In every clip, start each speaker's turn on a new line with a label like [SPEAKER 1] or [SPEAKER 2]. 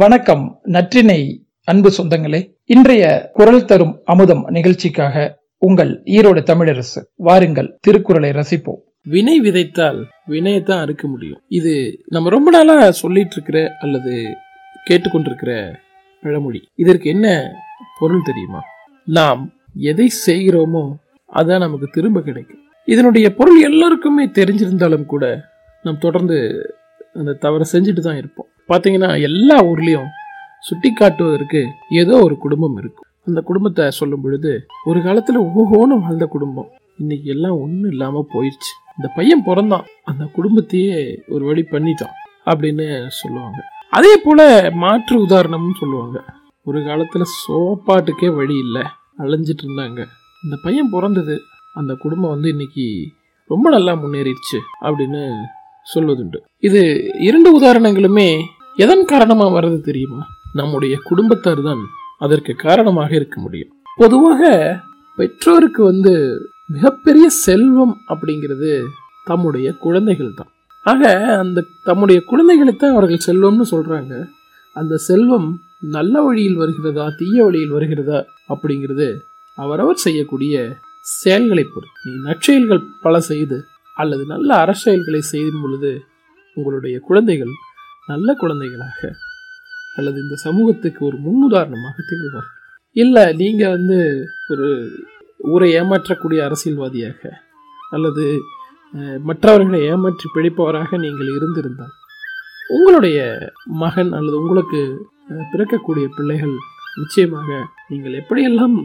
[SPEAKER 1] வணக்கம் நற்றினை அன்பு சொந்தங்களே. இன்றைய குரல் தரும் அமுதம் நிகழ்ச்சிக்காக உங்கள் ஈரோடு தமிழரசு வாருங்கள் திருக்குறளை ரசிப்போம்.
[SPEAKER 2] வினை விதைத்தால் வினையத்தான் அறுக்க முடியும். இது நம்ம ரொம்ப நாளா சொல்லிட்டு இருக்கிற அல்லது கேட்டுக்கொண்டிருக்கிற பழமொழி. இதற்கு என்ன பொருள் தெரியுமா? நாம் எதை செய்கிறோமோ அதான் நமக்கு திரும்ப கிடைக்கும். இதனுடைய பொருள் எல்லாருக்குமே தெரிஞ்சிருந்தாலும் கூட நாம் தொடர்ந்து அந்த தவறை செஞ்சுட்டு தான் இருப்போம். பார்த்தீங்கன்னா எல்லா ஊர்லேயும் சுட்டி காட்டுவதற்கு ஏதோ ஒரு குடும்பம் இருக்கும். அந்த குடும்பத்தை சொல்லும் பொழுது ஒரு காலத்தில் ஓஹோன்னு வாழ்ந்த குடும்பம். இன்னைக்கு எல்லாம் ஒன்றும் இல்லாமல் போயிடுச்சு இந்த பையன் பிறந்தான். அந்த குடும்பத்தையே ஒரு வழி பண்ணிட்டான் அப்படின்னு சொல்லுவாங்க. அதே போல் மாற்று உதாரணம்னு சொல்லுவாங்க. ஒரு காலத்தில் சோப்பாட்டுக்கே வழி இல்லை. அலைஞ்சிட்டு இருந்தாங்க. இந்த பையன் பிறந்தது அந்த குடும்பம் வந்து இன்னைக்கு ரொம்ப நல்லா முன்னேறிடுச்சு அப்படின்னு சொல்வதுண்டு. இது இரண்டு உதாரணங்களுமே எதன் காரணமாக வர்றது தெரியுமா? நம்முடைய குடும்பத்தார் தான் அதற்கு காரணமாக இருக்க முடியும். பொதுவாக பெற்றோருக்கு வந்து மிகப்பெரிய செல்வம் அப்படிங்கிறது தம்முடைய குழந்தைகள் தான். ஆக அந்த தம்முடைய குழந்தைகளைத்தான் அவர்கள் செல்வம்னு சொல்கிறாங்க அந்த செல்வம் நல்ல வழியில் வருகிறதா தீய வழியில் வருகிறதா அப்படிங்கிறது அவரவர் செய்யக்கூடிய செயல்களை பொறுத்து. நீ நற்செயல்கள் பல செய்து அல்லது நல்ல அரசியல்களை செய்யும் பொழுது உங்களுடைய குழந்தைகள் நல்ல குழந்தைகளாக அல்லது இந்த சமூகத்துக்கு ஒரு முன்னுதாரணமாக திகழ்வார்கள். இல்லை நீங்கள் வந்து ஒரு ஊரை ஏமாற்றக்கூடிய அரசியல்வாதியாக அல்லது மற்றவர்களை ஏமாற்றி பிழைப்பவராக நீங்கள் இருந்திருந்தால் உங்களுடைய மகன் அல்லது உங்களுக்கு பிறக்கக்கூடிய பிள்ளைகள் நிச்சயமாக நீங்கள் எப்படியெல்லாம்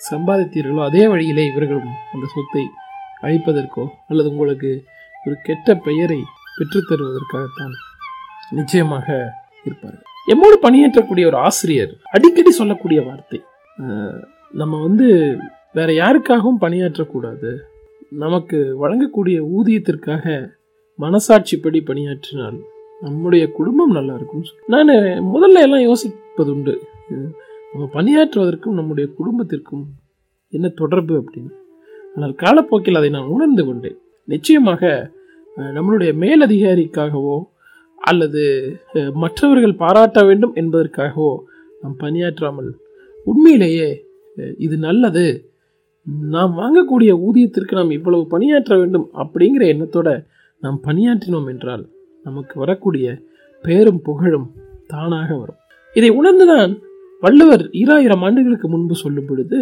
[SPEAKER 2] சம்பாதித்தீர்களோ அதே வழியிலே இவர்களும் அந்த சொத்தை அழிப்பதற்கோ அல்லது உங்களுக்கு ஒரு கெட்ட பெயரை பெற்றுத்தருவதற்காகத்தான் நிச்சயமாக இருப்பார்கள். எம்மோடு பணியாற்றக்கூடிய ஒரு ஆசிரியர் அடிக்கடி சொல்லக்கூடிய வார்த்தை. நம்ம வந்து வேற யாருக்காகவும் பணியாற்றக்கூடாது. நமக்கு வழங்கக்கூடிய ஊதியத்திற்காக மனசாட்சிப்படி பணியாற்றினால் நம்முடைய குடும்பம் நல்லா இருக்கும் நான் முதல்ல எல்லாம் யோசிப்பது உண்டு நம்ம பணியாற்றுவதற்கும் நம்முடைய குடும்பத்திற்கும் என்ன தொடர்பு அப்படின்னு. ஆனால் காலப்போக்கில் அதை நான் உணர்ந்து கொண்டேன். நிச்சயமாக நம்மளுடைய மேலதிகாரிக்காகவோ அல்லது மற்றவர்கள் பாராட்ட வேண்டும் என்பதற்காகவோ நாம் பணியாற்றாமல் உண்மையிலேயே இது நல்லது. நாம் வாங்கக்கூடிய ஊதியத்திற்கு நாம் இவ்வளவு பணியாற்ற வேண்டும் அப்படிங்கிற எண்ணத்தோட நாம் பணியாற்றினோம் என்றால் நமக்கு வரக்கூடிய பேரும் புகழும் தானாக வரும். இதை உணர்ந்துதான் வள்ளுவர் ஈராயிரம் ஆண்டுகளுக்கு முன்பு சொல்லும் பொழுது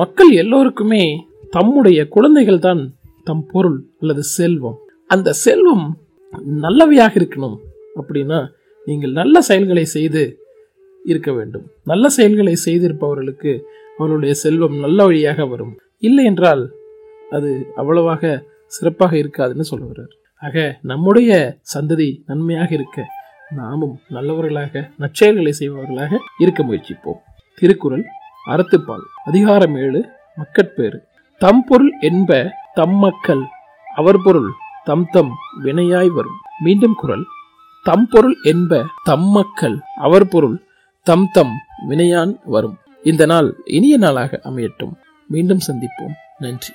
[SPEAKER 2] மக்கள் எல்லோருக்குமே தம்முடைய குழந்தைகள் தான் தம் பொருள் அல்லது செல்வம். அந்த செல்வம் நல்லவையாக இருக்கணும் அப்படின்னா நீங்கள் நல்ல செயல்களை செய்து இருக்க வேண்டும். நல்ல செயல்களை செய்திருப்பவர்களுக்கு அவர்களுடைய செல்வம் நல்ல வழியாக வரும். இல்லை என்றால் அது அவ்வளவாக சிறப்பாக இருக்காதுன்னு சொல்லுகிறார். ஆக நம்முடைய சந்ததி நன்மையாக இருக்க நாமும் நல்லவர்களாக நற்செயல்களை செய்பவர்களாக இருக்க முயற்சிப்போம். திருக்குறள் அறத்துப்பால் அதிகாரம் ஏழு மக்கட்பேறு. தம் பொருள் என்ப தம் மக்கள் அவர் பொருள் தம் தம் வினையாய் வரும். மீண்டும் குரல் தம் பொருள் என்ப தம் மக்கள் அவர் பொருள் தம் தம் வினையான் வரும். இந்த நாள் இனிய நாளாக அமையட்டும். மீண்டும் சந்திப்போம். நன்றி.